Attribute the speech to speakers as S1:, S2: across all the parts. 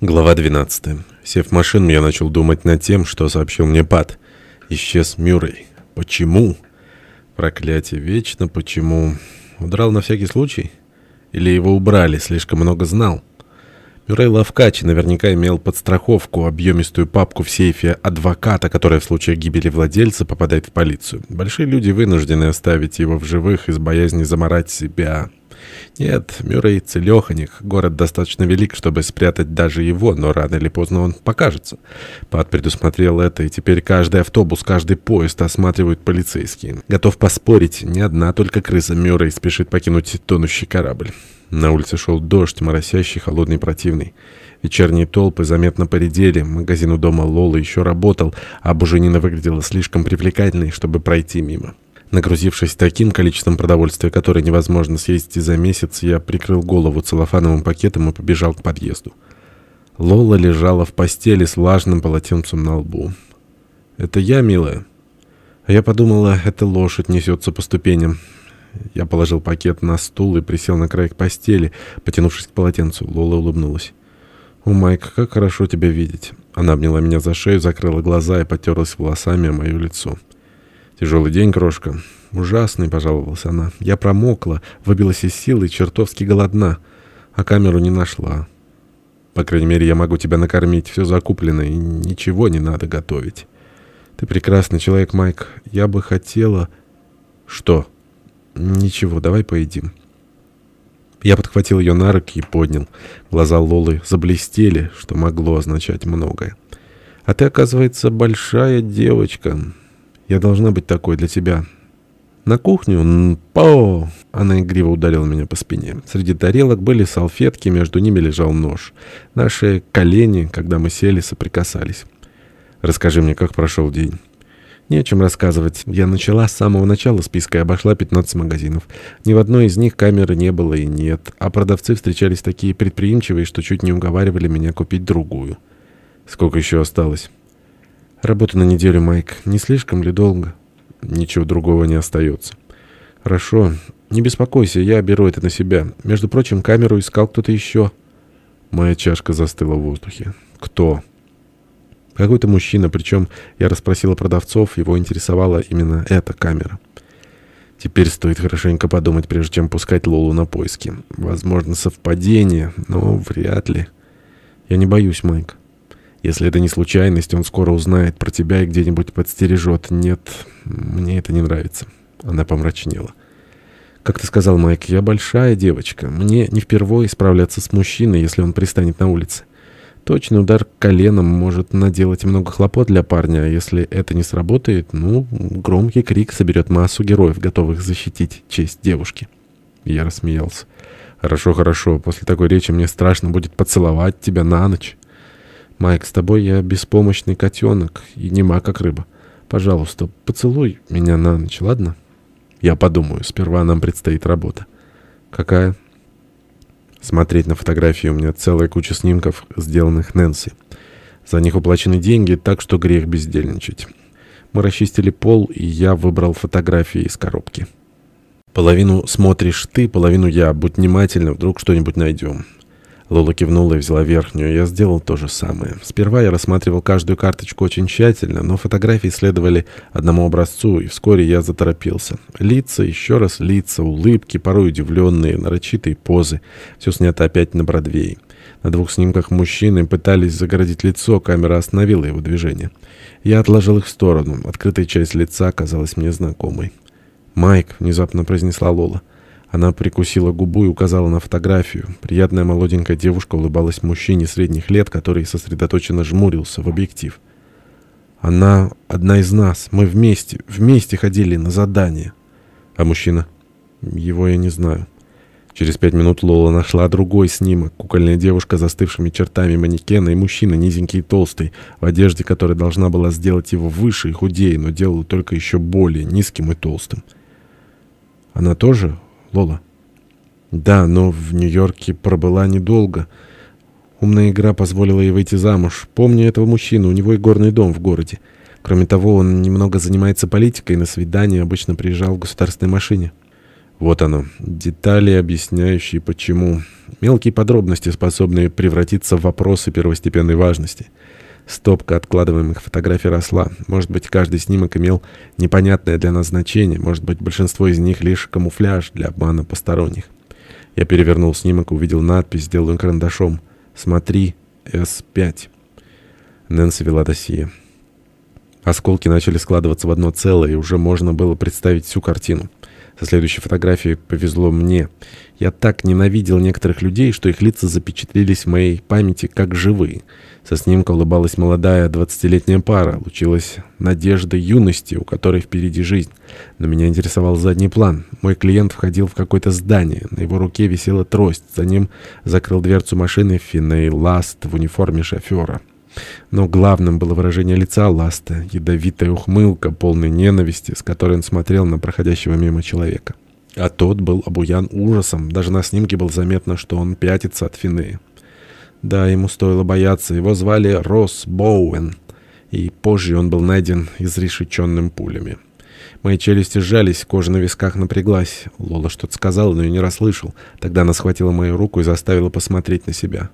S1: Глава 12. Сев в машину, я начал думать над тем, что сообщил мне Пат. Исчез Мюррей. Почему? Проклятие вечно, почему? Удрал на всякий случай? Или его убрали, слишком много знал? Мюррей Лавкач наверняка имел подстраховку, объемистую папку в сейфе адвоката, которая в случае гибели владельца попадает в полицию. Большие люди вынуждены оставить его в живых из боязни заморать себя. Нет, Мюррей целеханик. Город достаточно велик, чтобы спрятать даже его, но рано или поздно он покажется. Пат предусмотрел это, и теперь каждый автобус, каждый поезд осматривают полицейские. Готов поспорить, не одна только крыса Мюррей спешит покинуть тонущий корабль. На улице шел дождь, моросящий, холодный, противный. Вечерние толпы заметно поредели, магазин у дома Лолы еще работал, а Буженина выглядела слишком привлекательной, чтобы пройти мимо. Нагрузившись таким количеством продовольствия, которое невозможно съесть за месяц, я прикрыл голову целлофановым пакетом и побежал к подъезду. Лола лежала в постели с влажным полотенцем на лбу. «Это я, милая?» А я подумала, эта лошадь несется по ступеням. Я положил пакет на стул и присел на край постели, потянувшись к полотенцу. Лола улыбнулась. «О, Майк, как хорошо тебя видеть!» Она обняла меня за шею, закрыла глаза и потерлась волосами о мое лицо. «Тяжелый день, крошка». «Ужасный», — пожаловалась она. «Я промокла, выбилась из сил и чертовски голодна, а камеру не нашла. По крайней мере, я могу тебя накормить, все закуплено, и ничего не надо готовить. Ты прекрасный человек, Майк. Я бы хотела...» «Что?» «Ничего, давай поедим». Я подхватил ее на руки и поднял. Глаза Лолы заблестели, что могло означать многое. «А ты, оказывается, большая девочка. Я должна быть такой для тебя». На кухню, по Она игриво ударила меня по спине. Среди тарелок были салфетки, между ними лежал нож. Наши колени, когда мы сели, соприкасались. «Расскажи мне, как прошел день». Не о чем рассказывать. Я начала с самого начала списка и обошла 15 магазинов. Ни в одной из них камеры не было и нет. А продавцы встречались такие предприимчивые, что чуть не уговаривали меня купить другую. Сколько еще осталось? Работа на неделю, Майк. Не слишком ли долго? Ничего другого не остается. Хорошо. Не беспокойся, я беру это на себя. Между прочим, камеру искал кто-то еще. Моя чашка застыла в воздухе. Кто? Какой-то мужчина, причем я расспросила продавцов, его интересовала именно эта камера. Теперь стоит хорошенько подумать, прежде чем пускать Лолу на поиски. Возможно, совпадение, но вряд ли. Я не боюсь, Майк. Если это не случайность, он скоро узнает про тебя и где-нибудь подстережет. Нет, мне это не нравится. Она помрачнела. Как ты сказал, Майк, я большая девочка. Мне не впервые справляться с мужчиной, если он пристанет на улице. Точный удар коленом может наделать много хлопот для парня, если это не сработает, ну, громкий крик соберет массу героев, готовых защитить честь девушки. Я рассмеялся. «Хорошо, хорошо. После такой речи мне страшно будет поцеловать тебя на ночь. Майк, с тобой я беспомощный котенок и нема как рыба. Пожалуйста, поцелуй меня на ночь, ладно?» «Я подумаю. Сперва нам предстоит работа». «Какая?» Смотреть на фотографии у меня целая куча снимков, сделанных Нэнси. За них уплачены деньги, так что грех бездельничать. Мы расчистили пол, и я выбрал фотографии из коробки. Половину смотришь ты, половину я. Будь внимательна, вдруг что-нибудь найдем. Лола кивнула и взяла верхнюю. Я сделал то же самое. Сперва я рассматривал каждую карточку очень тщательно, но фотографии следовали одному образцу, и вскоре я заторопился. Лица, еще раз лица, улыбки, порой удивленные, нарочитые позы. Все снято опять на Бродвее. На двух снимках мужчины пытались загородить лицо, камера остановила его движение. Я отложил их в сторону. Открытая часть лица казалась мне знакомой. «Майк», — внезапно произнесла Лола, — она прикусила губу и указала на фотографию. Приятная молоденькая девушка улыбалась мужчине средних лет, который сосредоточенно жмурился в объектив. «Она одна из нас. Мы вместе, вместе ходили на задание». «А мужчина?» «Его я не знаю». Через пять минут Лола нашла другой снимок. Кукольная девушка с застывшими чертами манекена и мужчина низенький и толстый, в одежде, которая должна была сделать его выше и худее, но делала только еще более низким и толстым. Она тоже Лола. Да, но в Нью-Йорке пробыла недолго. Умная игра позволила ей выйти замуж. Помню этого мужчину, у него и горный дом в городе. Кроме того, он немного занимается политикой, на свидание обычно приезжал в государственной машине. Вот оно, детали, объясняющие почему. Мелкие подробности, способные превратиться в вопросы первостепенной важности. Стопка откладываемых фотографий росла. Может быть, каждый снимок имел непонятное для нас значение. Может быть, большинство из них лишь камуфляж для обмана посторонних. Я перевернул снимок увидел надпись, сделанную карандашом. «Смотри, С5». Нэнси вела досье. Осколки начали складываться в одно целое, и уже можно было представить всю картину. Со следующей фотографией повезло мне. Я так ненавидел некоторых людей, что их лица запечатлелись в моей памяти как живые. Со снимка улыбалась молодая двадцатилетняя пара. Лучилась надежда юности, у которой впереди жизнь. Но меня интересовал задний план. Мой клиент входил в какое-то здание. На его руке висела трость. За ним закрыл дверцу машины Финней Ласт в униформе шофера. Но главным было выражение лица Ласта, ядовитая ухмылка, полной ненависти, с которой он смотрел на проходящего мимо человека. А тот был обуян ужасом. Даже на снимке было заметно, что он пятится от Финея. Да, ему стоило бояться. Его звали Росс Боуэн. И позже он был найден изрешеченным пулями. Мои челюсти сжались, кожа на висках напряглась. Лола что-то сказала, но я не расслышал. Тогда она схватила мою руку и заставила посмотреть на себя.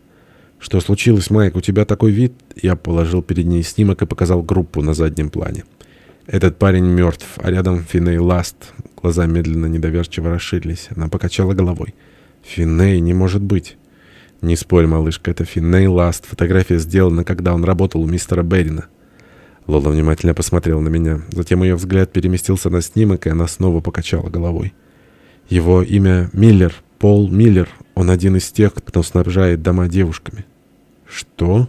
S1: «Что случилось, Майк? У тебя такой вид?» Я положил перед ней снимок и показал группу на заднем плане. «Этот парень мертв, а рядом Финей Ласт». Глаза медленно недоверчиво расширились. Она покачала головой. «Финей не может быть». «Не спорь, малышка, это Финей Ласт. Фотография сделана, когда он работал у мистера Берина». Лола внимательно посмотрела на меня. Затем ее взгляд переместился на снимок, и она снова покачала головой. «Его имя Миллер, Пол Миллер. Он один из тех, кто снабжает дома девушками». «Что?»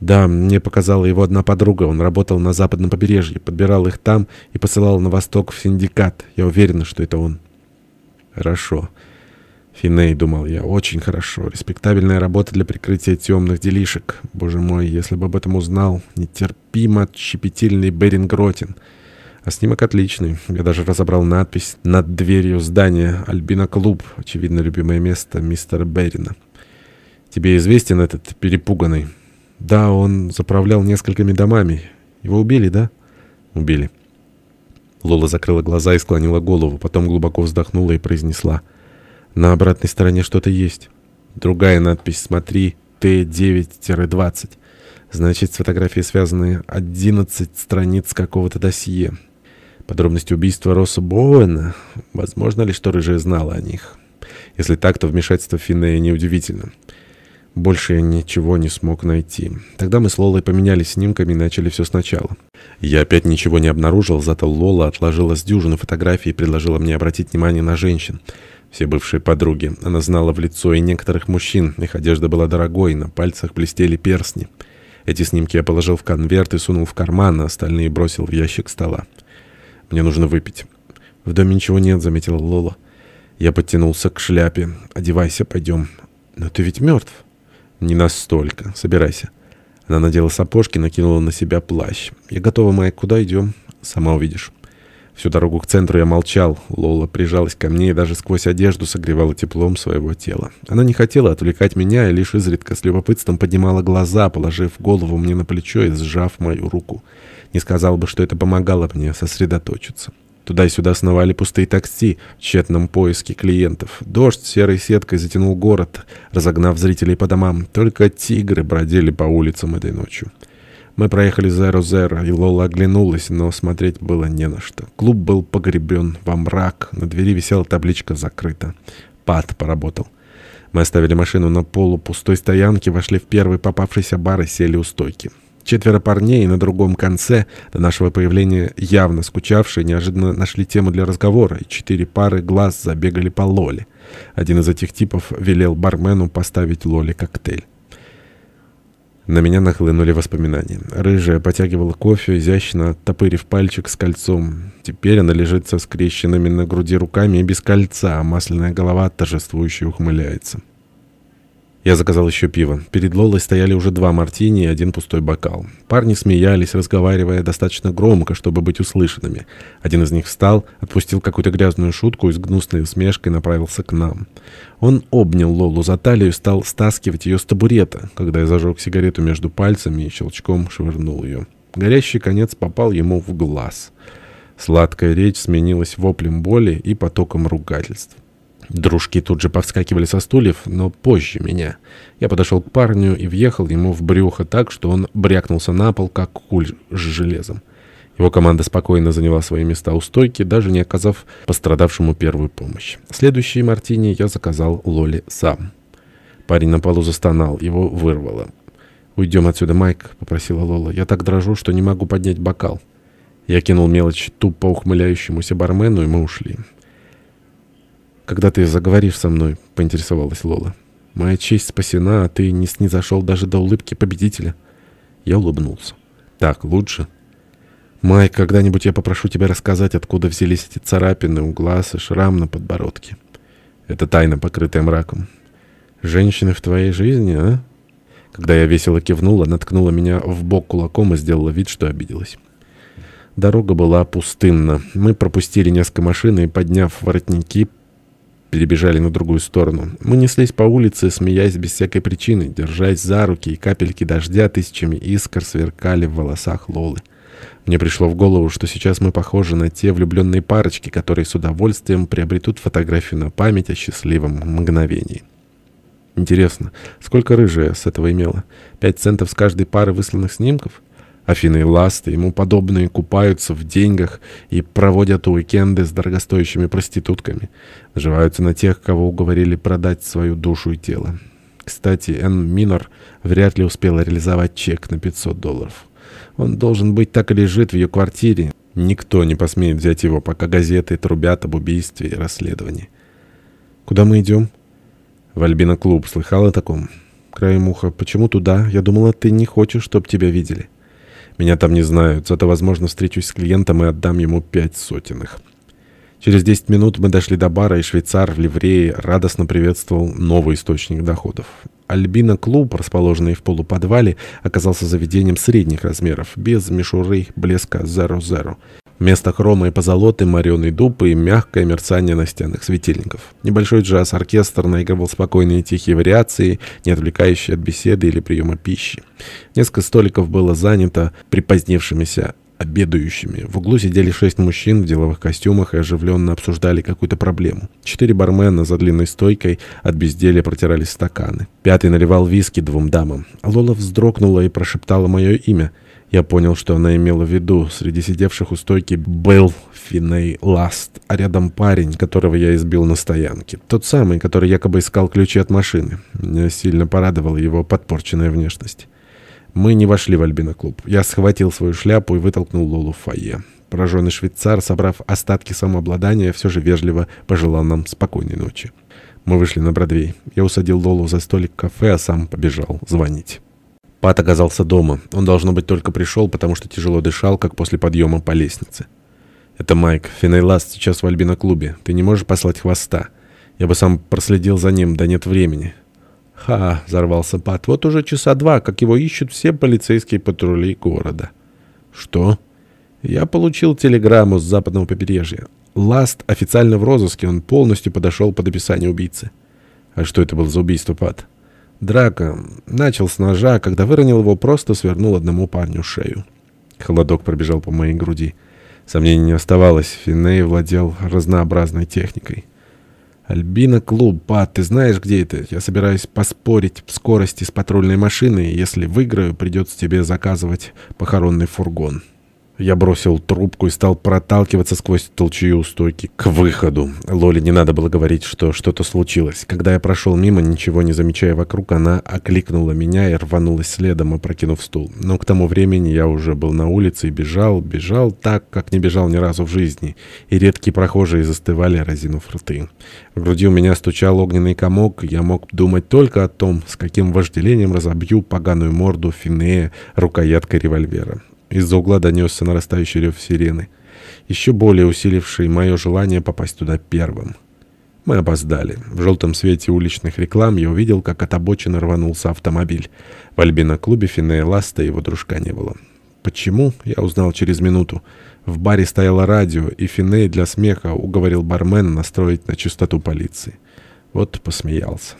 S1: «Да, мне показала его одна подруга. Он работал на западном побережье, подбирал их там и посылал на восток в синдикат. Я уверена, что это он». «Хорошо». Финей, думал я, очень хорошо. Респектабельная работа для прикрытия темных делишек. Боже мой, если бы об этом узнал. Нетерпимо щепетильный Берингротин. А снимок отличный. Я даже разобрал надпись над дверью здания «Альбина Клуб». Очевидно, любимое место мистера Берина. Тебе известен этот перепуганный? Да, он заправлял несколькими домами. Его убили, да? Убили. Лола закрыла глаза и склонила голову, потом глубоко вздохнула и произнесла. На обратной стороне что-то есть. Другая надпись «Смотри, Т9-20». Значит, с фотографией связаны 11 страниц какого-то досье. Подробности убийства Росса Боуэна. Возможно ли, что Рыжая знала о них? Если так, то вмешательство Финнея неудивительно. Больше я ничего не смог найти. Тогда мы с Лолой поменялись снимками и начали все сначала. Я опять ничего не обнаружил, зато Лола отложила с дюжины фотографий и предложила мне обратить внимание на женщин. Все бывшие подруги. Она знала в лицо и некоторых мужчин. Их одежда была дорогой, на пальцах блестели перстни. Эти снимки я положил в конверт и сунул в карман, а остальные бросил в ящик стола. «Мне нужно выпить». «В доме ничего нет», — заметила Лола. Я подтянулся к шляпе. «Одевайся, пойдем». «Но ты ведь мертв». «Не настолько. Собирайся». Она надела сапожки, накинула на себя плащ. «Я готова, Майк. Куда идем?» «Сама увидишь». Всю дорогу к центру я молчал. Лола прижалась ко мне и даже сквозь одежду согревала теплом своего тела. Она не хотела отвлекать меня и лишь изредка с любопытством поднимала глаза, положив голову мне на плечо и сжав мою руку. Не сказал бы, что это помогало мне сосредоточиться. Туда и сюда сновали пустые такси в тщетном поиске клиентов. Дождь серой сеткой затянул город, разогнав зрителей по домам. Только тигры бродили по улицам этой ночью. Мы проехали Зеро-Зеро, и Лола оглянулась, но смотреть было не на что. Клуб был погребен во мрак, на двери висела табличка «Закрыто». Пат поработал. Мы оставили машину на полу пустой стоянке, вошли в первый попавшийся бар и сели у стойки. Четверо парней на другом конце до нашего появления, явно скучавшие, неожиданно нашли тему для разговора, и четыре пары глаз забегали по Лоле. Один из этих типов велел бармену поставить Лоле коктейль. На меня нахлынули воспоминания. Рыжая потягивала кофе, изящно оттопырив пальчик с кольцом. Теперь она лежит со скрещенными на груди руками и без кольца, а масляная голова торжествующе ухмыляется. Я заказал еще пиво. Перед Лолой стояли уже два мартини и один пустой бокал. Парни смеялись, разговаривая достаточно громко, чтобы быть услышанными. Один из них встал, отпустил какую-то грязную шутку и с гнусной усмешкой направился к нам. Он обнял Лолу за талию и стал стаскивать ее с табурета, когда я зажег сигарету между пальцами и щелчком швырнул ее. Горящий конец попал ему в глаз. Сладкая речь сменилась воплем боли и потоком ругательств. Дружки тут же повскакивали со стульев, но позже меня. Я подошел к парню и въехал ему в брюхо так, что он брякнулся на пол, как куль с железом. Его команда спокойно заняла свои места у стойки, даже не оказав пострадавшему первую помощь. Следующий мартини я заказал Лоле сам. Парень на полу застонал, его вырвало. «Уйдем отсюда, Майк», — попросила Лола. «Я так дрожу, что не могу поднять бокал». Я кинул мелочь тупо ухмыляющемуся бармену, и мы ушли. «Когда ты заговоришь со мной?» — поинтересовалась Лола. «Моя честь спасена, а ты не снизошел даже до улыбки победителя». Я улыбнулся. «Так, лучше?» «Майк, когда-нибудь я попрошу тебя рассказать, откуда взялись эти царапины у глаз и шрам на подбородке. Это тайна, покрытая мраком. Женщины в твоей жизни, а?» Когда я весело кивнула, наткнула меня в бок кулаком и сделала вид, что обиделась. Дорога была пустынна. Мы пропустили несколько машин и, подняв воротники, перебежали на другую сторону. Мы неслись по улице, смеясь без всякой причины, держась за руки, и капельки дождя тысячами искр сверкали в волосах Лолы. Мне пришло в голову, что сейчас мы похожи на те влюбленные парочки, которые с удовольствием приобретут фотографию на память о счастливом мгновении. Интересно, сколько рыжая с этого имела? Пять центов с каждой пары высланных снимков? Афины и Ласты, ему подобные, купаются в деньгах и проводят уикенды с дорогостоящими проститутками. Наживаются на тех, кого уговорили продать свою душу и тело. Кстати, Энн Минор вряд ли успела реализовать чек на 500 долларов. Он должен быть так и лежит в ее квартире. Никто не посмеет взять его, пока газеты трубят об убийстве и расследовании. «Куда мы идем?» «В Альбино-клуб. Слыхал о таком?» «Краем уха. Почему туда? Я думала, ты не хочешь, чтобы тебя видели». «Меня там не знают. Зато, возможно, встречусь с клиентом и отдам ему пять сотенных». Через 10 минут мы дошли до бара, и швейцар в ливрее радостно приветствовал новый источник доходов. Альбина-клуб, расположенный в полуподвале, оказался заведением средних размеров, без мишуры блеска 0-0. Вместо хрома и позолоты мореный дуб и мягкое мерцание настенных светильников. Небольшой джаз-оркестр наигрывал спокойные тихие вариации, не отвлекающие от беседы или приема пищи. Несколько столиков было занято припозднившимися обедающими. В углу сидели шесть мужчин в деловых костюмах и оживленно обсуждали какую-то проблему. Четыре бармена за длинной стойкой от безделья протирали стаканы. Пятый наливал виски двум дамам. Лола вздрогнула и прошептала мое имя. Я понял, что она имела в виду. Среди сидевших у стойки был Финей Ласт, а рядом парень, которого я избил на стоянке. Тот самый, который якобы искал ключи от машины. Меня сильно порадовала его подпорченная внешность. Мы не вошли в Альбино-клуб. Я схватил свою шляпу и вытолкнул Лолу в фойе. Пораженный швейцар, собрав остатки самообладания, все же вежливо пожелал нам спокойной ночи. Мы вышли на Бродвей. Я усадил Лолу за столик кафе, а сам побежал звонить. Пат оказался дома. Он, должно быть, только пришел, потому что тяжело дышал, как после подъема по лестнице. «Это Майк. Финей Ласт сейчас в Альбино-клубе. Ты не можешь послать хвоста? Я бы сам проследил за ним, да нет времени. «Ха!» — взорвался Пат. «Вот уже часа два, как его ищут все полицейские патрули города». «Что?» «Я получил телеграмму с западного побережья. Ласт официально в розыске, он полностью подошел под описание убийцы». «А что это было за убийство, Пат?» «Драка. Начал с ножа, когда выронил его, просто свернул одному парню шею». Холодок пробежал по моей груди. Сомнений не оставалось, Финней владел разнообразной техникой. «Альбина клуб, Пат, ты знаешь, где это? Я собираюсь поспорить в скорости с патрульной машиной, если выиграю, придется тебе заказывать похоронный фургон». Я бросил трубку и стал проталкиваться сквозь толчую стойки к выходу. Лоле не надо было говорить, что что-то случилось. Когда я прошел мимо, ничего не замечая вокруг, она окликнула меня и рванулась следом, опрокинув стул. Но к тому времени я уже был на улице и бежал, бежал так, как не бежал ни разу в жизни. И редкие прохожие застывали, разинув рты. В груди у меня стучал огненный комок, я мог думать только о том, с каким вожделением разобью поганую морду Финея рукояткой револьвера. Из-за угла донесся нарастающий рев сирены, еще более усиливший мое желание попасть туда первым. Мы опоздали. В желтом свете уличных реклам я увидел, как от обочины рванулся автомобиль. В Альбино-клубе Финея Ласта его дружка не было. Почему? Я узнал через минуту. В баре стояло радио, и Финей для смеха уговорил бармена настроить на частоту полиции. Вот посмеялся.